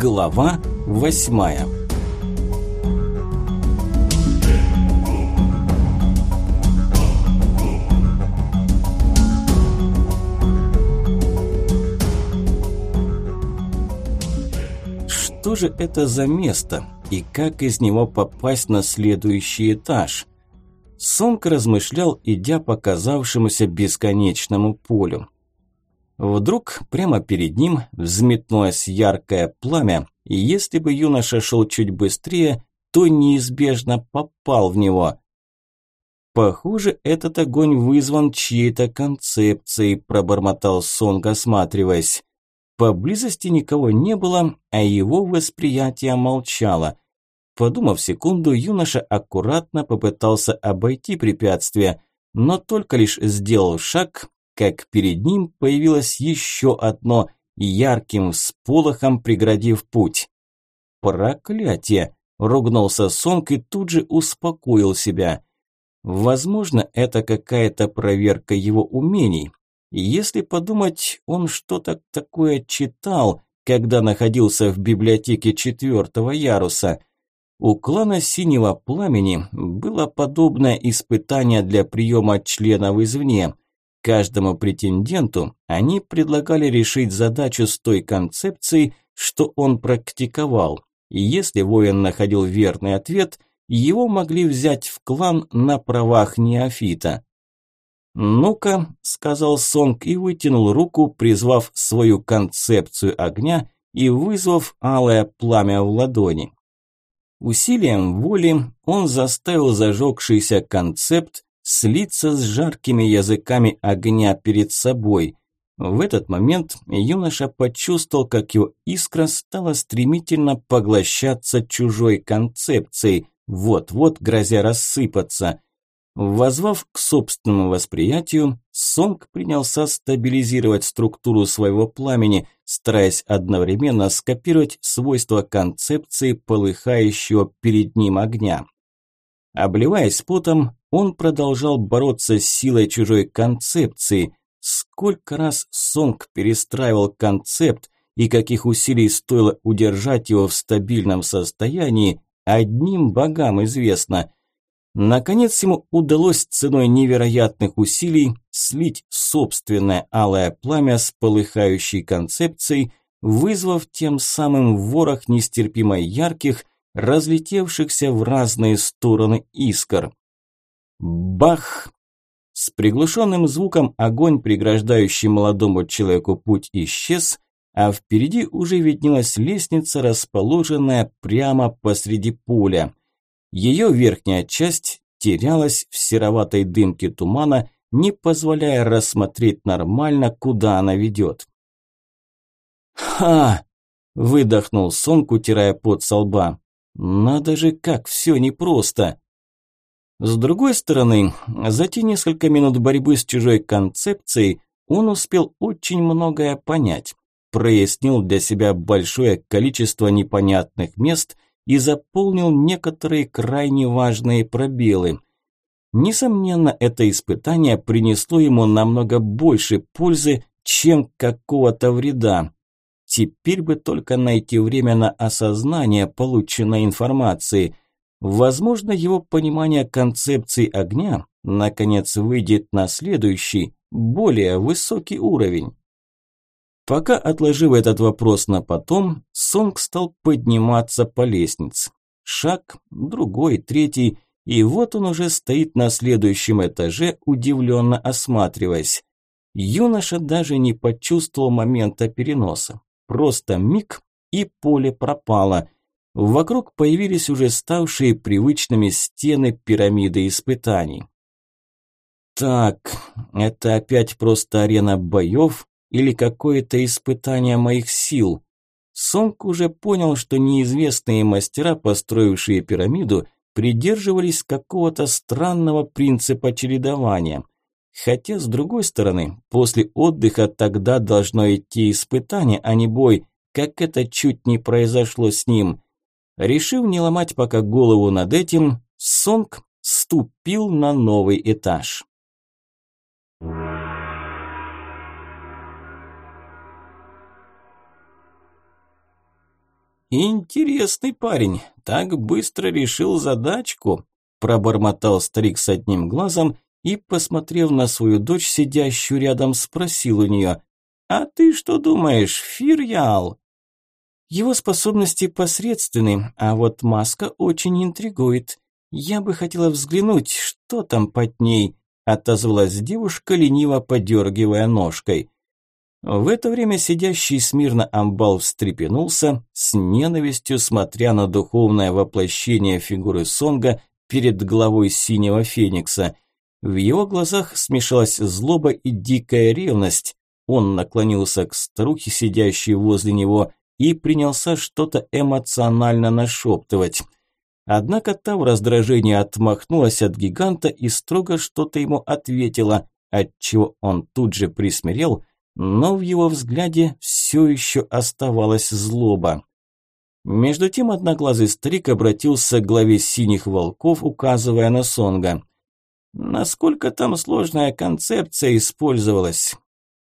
Глава восьмая Что же это за место и как из него попасть на следующий этаж? Сонг размышлял, идя по казавшемуся бесконечному полю. Вдруг прямо перед ним взметнулось яркое пламя, и если бы юноша шел чуть быстрее, то неизбежно попал в него. Похоже, этот огонь вызван чьей-то концепцией, пробормотал Сонг, осматриваясь. Поблизости никого не было, а его восприятие молчало. Подумав секунду, юноша аккуратно попытался обойти препятствие, но только лишь сделал шаг, как перед ним появилось еще одно, ярким всполохом преградив путь. «Проклятие!» – ругнулся Сонг и тут же успокоил себя. Возможно, это какая-то проверка его умений. Если подумать, он что-то такое читал, когда находился в библиотеке четвертого яруса. У клана Синего Пламени было подобное испытание для приема членов извне. Каждому претенденту они предлагали решить задачу с той концепцией, что он практиковал. И если воин находил верный ответ, его могли взять в клан на правах неофита. «Ну-ка», – сказал Сонг и вытянул руку, призвав свою концепцию огня и вызвав алое пламя в ладони. Усилием воли он заставил зажегшийся концепт слиться с жаркими языками огня перед собой. В этот момент юноша почувствовал, как его искра стала стремительно поглощаться чужой концепцией, вот-вот грозя рассыпаться. Возвав к собственному восприятию, Сонг принялся стабилизировать структуру своего пламени, стараясь одновременно скопировать свойства концепции полыхающего перед ним огня. Обливаясь потом, он продолжал бороться с силой чужой концепции. Сколько раз Сонг перестраивал концепт и каких усилий стоило удержать его в стабильном состоянии, одним богам известно. Наконец ему удалось ценой невероятных усилий слить собственное алое пламя с полыхающей концепцией, вызвав тем самым ворох нестерпимо ярких, разлетевшихся в разные стороны искр. Бах! С приглушенным звуком огонь, преграждающий молодому человеку путь, исчез, а впереди уже виднелась лестница, расположенная прямо посреди поля. Ее верхняя часть терялась в сероватой дымке тумана, не позволяя рассмотреть нормально, куда она ведет. «Ха!» – выдохнул Сонг, утирая пот со лба. «Надо же, как все непросто!» С другой стороны, за те несколько минут борьбы с чужой концепцией он успел очень многое понять, прояснил для себя большое количество непонятных мест и заполнил некоторые крайне важные пробелы. Несомненно, это испытание принесло ему намного больше пользы, чем какого-то вреда. Теперь бы только найти время на осознание полученной информации – Возможно, его понимание концепции огня наконец выйдет на следующий, более высокий уровень. Пока отложив этот вопрос на потом, Сонг стал подниматься по лестнице. Шаг, другой, третий, и вот он уже стоит на следующем этаже, удивленно осматриваясь. Юноша даже не почувствовал момента переноса. Просто миг, и поле пропало – Вокруг появились уже ставшие привычными стены пирамиды испытаний. Так, это опять просто арена боев или какое-то испытание моих сил? Сонг уже понял, что неизвестные мастера, построившие пирамиду, придерживались какого-то странного принципа чередования. Хотя, с другой стороны, после отдыха тогда должно идти испытание, а не бой, как это чуть не произошло с ним – Решив не ломать пока голову над этим, Сонг ступил на новый этаж. Интересный парень, так быстро решил задачку, пробормотал старик с одним глазом и, посмотрев на свою дочь, сидящую рядом, спросил у нее, «А ты что думаешь, Фирьял?» Его способности посредственны, а вот маска очень интригует. Я бы хотела взглянуть, что там под ней, отозвалась девушка, лениво подергивая ножкой. В это время сидящий смирно амбал встрепенулся, с ненавистью смотря на духовное воплощение фигуры Сонга перед главой синего феникса. В его глазах смешалась злоба и дикая ревность. Он наклонился к старухе, сидящей возле него, и принялся что-то эмоционально нашептывать. Однако та в раздражении отмахнулась от гиганта и строго что-то ему ответила, отчего он тут же присмирел, но в его взгляде все еще оставалась злоба. Между тем одноглазый старик обратился к главе синих волков, указывая на Сонга. «Насколько там сложная концепция использовалась?»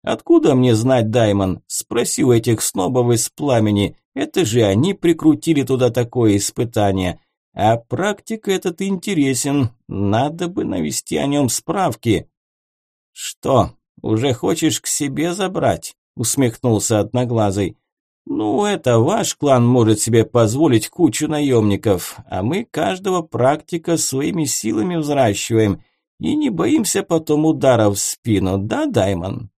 «Откуда мне знать, Даймон?» – спроси у этих снобов из пламени. Это же они прикрутили туда такое испытание. А практика этот интересен. Надо бы навести о нем справки. «Что, уже хочешь к себе забрать?» – усмехнулся Одноглазый. «Ну, это ваш клан может себе позволить кучу наемников, а мы каждого практика своими силами взращиваем и не боимся потом ударов в спину, да, Даймон?»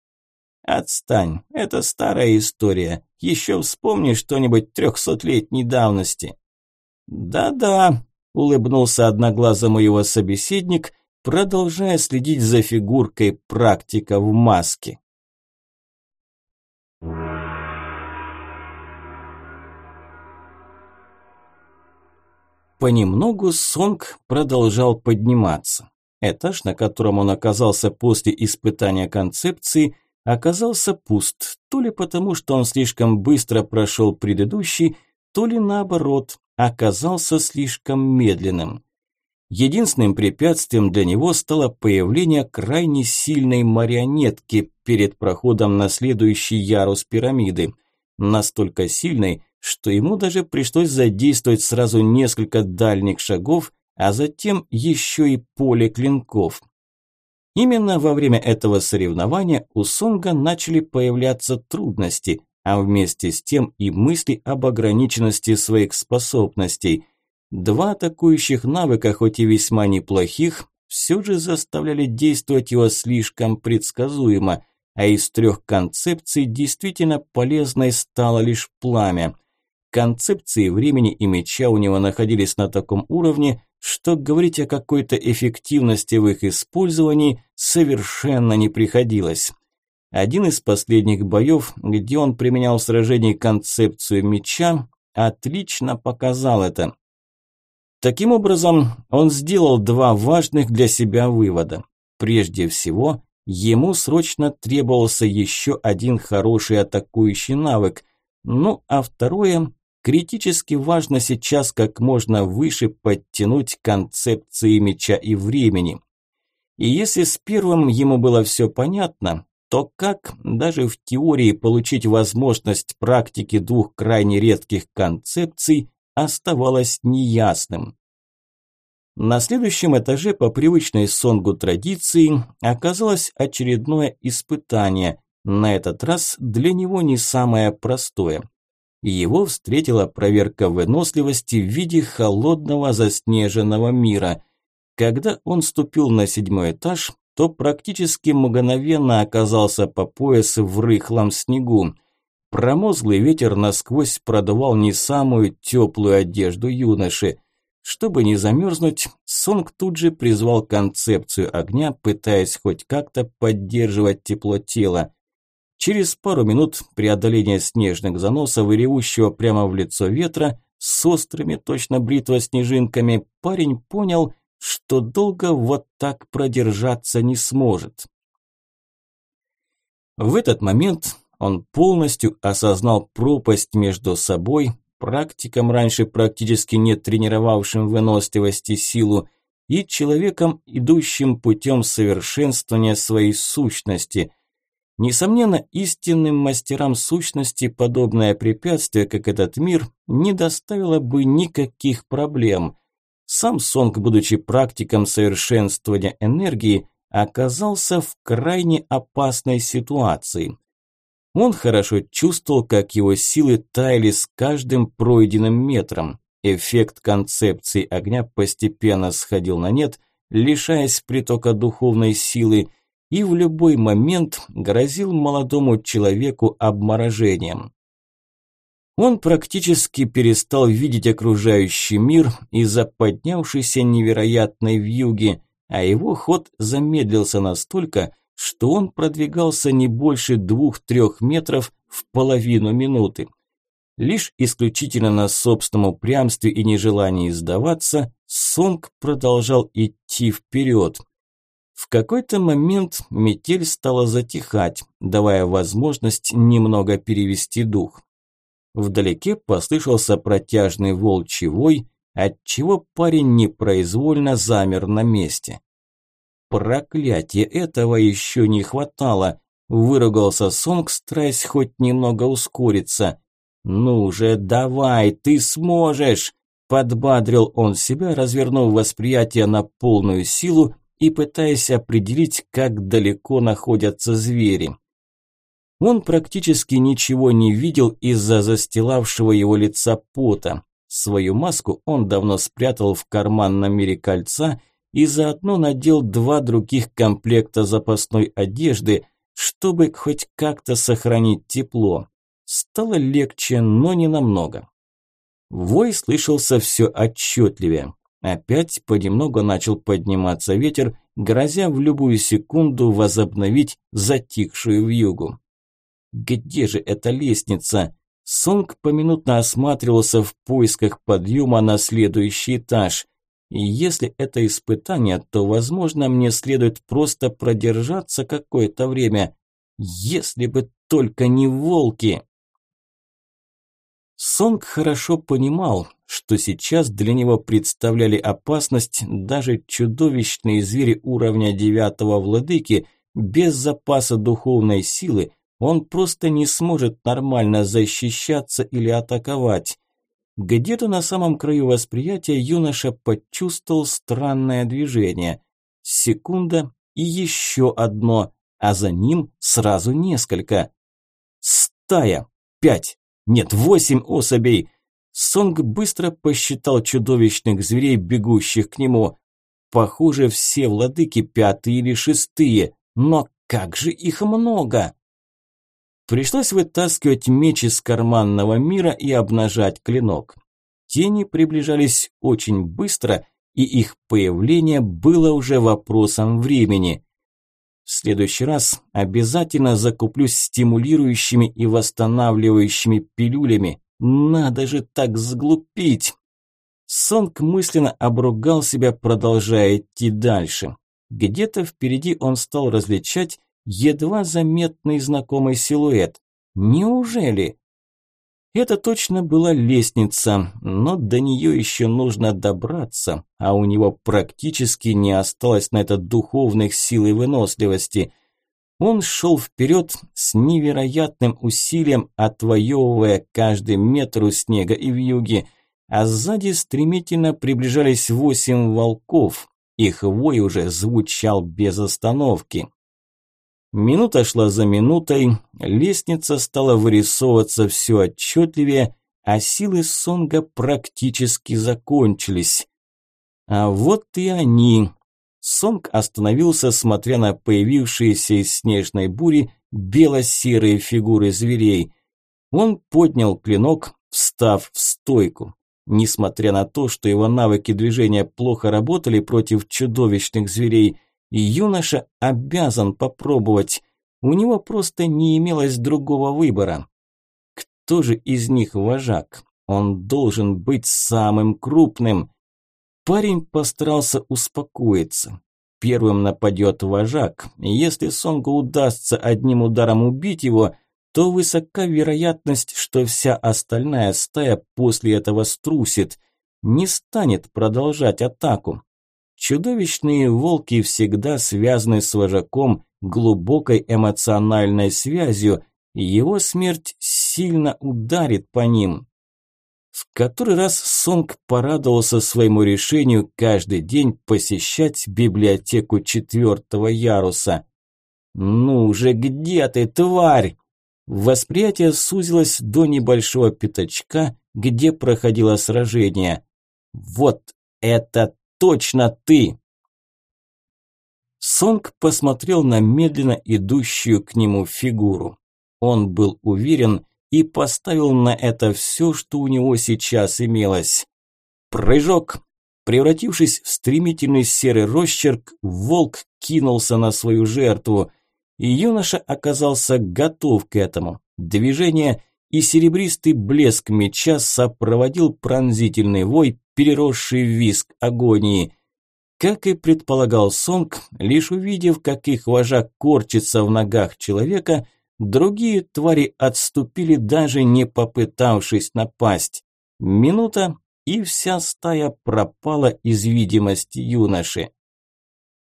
«Отстань, это старая история. Еще вспомни что-нибудь трехсотлетней давности». «Да-да», – улыбнулся одноглазому его собеседник, продолжая следить за фигуркой практика в маске. Понемногу Сонг продолжал подниматься. Этаж, на котором он оказался после испытания концепции, оказался пуст, то ли потому, что он слишком быстро прошел предыдущий, то ли наоборот, оказался слишком медленным. Единственным препятствием для него стало появление крайне сильной марионетки перед проходом на следующий ярус пирамиды. Настолько сильной, что ему даже пришлось задействовать сразу несколько дальних шагов, а затем еще и поле клинков. Именно во время этого соревнования у Сонга начали появляться трудности, а вместе с тем и мысли об ограниченности своих способностей. Два атакующих навыка, хоть и весьма неплохих, все же заставляли действовать его слишком предсказуемо, а из трех концепций действительно полезной стало лишь пламя. Концепции времени и меча у него находились на таком уровне, что говорить о какой-то эффективности в их использовании совершенно не приходилось. Один из последних боев, где он применял в сражении концепцию меча, отлично показал это. Таким образом, он сделал два важных для себя вывода. Прежде всего, ему срочно требовался еще один хороший атакующий навык. Ну, а второе, критически важно сейчас как можно выше подтянуть концепции меча и времени. И если с первым ему было все понятно, то как даже в теории получить возможность практики двух крайне редких концепций оставалось неясным. На следующем этаже по привычной Сонгу традиции оказалось очередное испытание, на этот раз для него не самое простое. Его встретила проверка выносливости в виде холодного заснеженного мира. Когда он ступил на седьмой этаж, то практически мгновенно оказался по пояс в рыхлом снегу. Промозглый ветер насквозь продувал не самую теплую одежду юноши. Чтобы не замерзнуть, Сонг тут же призвал концепцию огня, пытаясь хоть как-то поддерживать тепло тела. Через пару минут преодоления снежных заносов и ревущего прямо в лицо ветра с острыми, точно бритва снежинками, парень понял, что долго вот так продержаться не сможет. В этот момент он полностью осознал пропасть между собой, практиком раньше практически не тренировавшим выносливость и силу, и человеком, идущим путем совершенствования своей сущности. Несомненно, истинным мастерам сущности подобное препятствие, как этот мир, не доставило бы никаких проблем. Сам Сонг, будучи практиком совершенствования энергии, оказался в крайне опасной ситуации. Он хорошо чувствовал, как его силы таяли с каждым пройденным метром. Эффект концепции огня постепенно сходил на нет, лишаясь притока духовной силы, и в любой момент грозил молодому человеку обморожением. Он практически перестал видеть окружающий мир из-за поднявшейся невероятной вьюги, а его ход замедлился настолько, что он продвигался не больше двух-трех метров в половину минуты. Лишь исключительно на собственном упрямстве и нежелании сдаваться, Сонг продолжал идти вперед. В какой-то момент метель стала затихать, давая возможность немного перевести дух. Вдалеке послышался протяжный волчий вой, отчего парень непроизвольно замер на месте. Проклятие, этого еще не хватало. Выругался Сонг, стараясь хоть немного ускориться. «Ну же, давай, ты сможешь!» Подбадрил он себя, развернув восприятие на полную силу и пытаясь определить, как далеко находятся звери. Он практически ничего не видел из-за застилавшего его лица пота. Свою маску он давно спрятал в карман на мире кольца и заодно надел два других комплекта запасной одежды, чтобы хоть как-то сохранить тепло. Стало легче, но не намного. Вой слышался все отчетливее. Опять понемногу начал подниматься ветер, грозя в любую секунду возобновить затихшую вьюгу. Где же эта лестница? Сонг поминутно осматривался в поисках подъема на следующий этаж. И если это испытание, то, возможно, мне следует просто продержаться какое-то время. Если бы только не волки. Сонг хорошо понимал, что сейчас для него представляли опасность даже чудовищные звери уровня девятого владыки, без запаса духовной силы он просто не сможет нормально защищаться или атаковать. Где-то на самом краю восприятия юноша почувствовал странное движение. Секунда и еще одно, а за ним сразу несколько. Стая. Пять. Нет, восемь особей. Сонг быстро посчитал чудовищных зверей, бегущих к нему. Похоже, все владыки пятые или шестые, но как же их много! Пришлось вытаскивать меч из карманного мира и обнажать клинок. Тени приближались очень быстро, и их появление было уже вопросом времени. В следующий раз обязательно закуплюсь стимулирующими и восстанавливающими пилюлями. Надо же так сглупить. Сонг мысленно обругал себя, продолжая идти дальше. Где-то впереди он стал различать едва заметный знакомый силуэт. Неужели? Это точно была лестница, но до нее еще нужно добраться, а у него практически не осталось на это духовных сил и выносливости. Он шел вперед с невероятным усилием, отвоевывая каждый метр у снега и вьюги, а сзади стремительно приближались восемь волков. Их вой уже звучал без остановки. Минута шла за минутой, лестница стала вырисовываться все отчетливее, а силы Сонга практически закончились. А вот и они. Сонг остановился, смотря на появившиеся из снежной бури бело-серые фигуры зверей. Он поднял клинок, встав в стойку. Несмотря на то, что его навыки движения плохо работали против чудовищных зверей, юноша обязан попробовать. У него просто не имелось другого выбора. Кто же из них вожак? Он должен быть самым крупным. Парень постарался успокоиться. Первым нападет вожак. Если Сонгу удастся одним ударом убить его, то высока вероятность, что вся остальная стая после этого струсит, не станет продолжать атаку. Чудовищные волки всегда связаны с вожаком глубокой эмоциональной связью, и его смерть сильно ударит по ним. В который раз Сонг порадовался своему решению каждый день посещать библиотеку четвертого яруса. «Ну же, где ты, тварь?» Восприятие сузилось до небольшого пятачка, где проходило сражение. «Вот это точно ты!» Сонг посмотрел на медленно идущую к нему фигуру. Он был уверен и поставил на это все, что у него сейчас имелось. Прыжок! Превратившись в стремительный серый росчерк, волк кинулся на свою жертву. И юноша оказался готов к этому. Движение и серебристый блеск меча сопроводил пронзительный вой, переросший в виск агонии. Как и предполагал Сонг, лишь увидев, как их вожак корчится в ногах человека, другие твари отступили, даже не попытавшись напасть. Минута, и вся стая пропала из видимости юноши.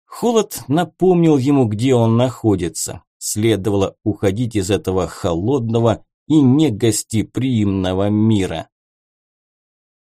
Холод напомнил ему, где он находится. Следовало уходить из этого холодного и негостеприимного мира.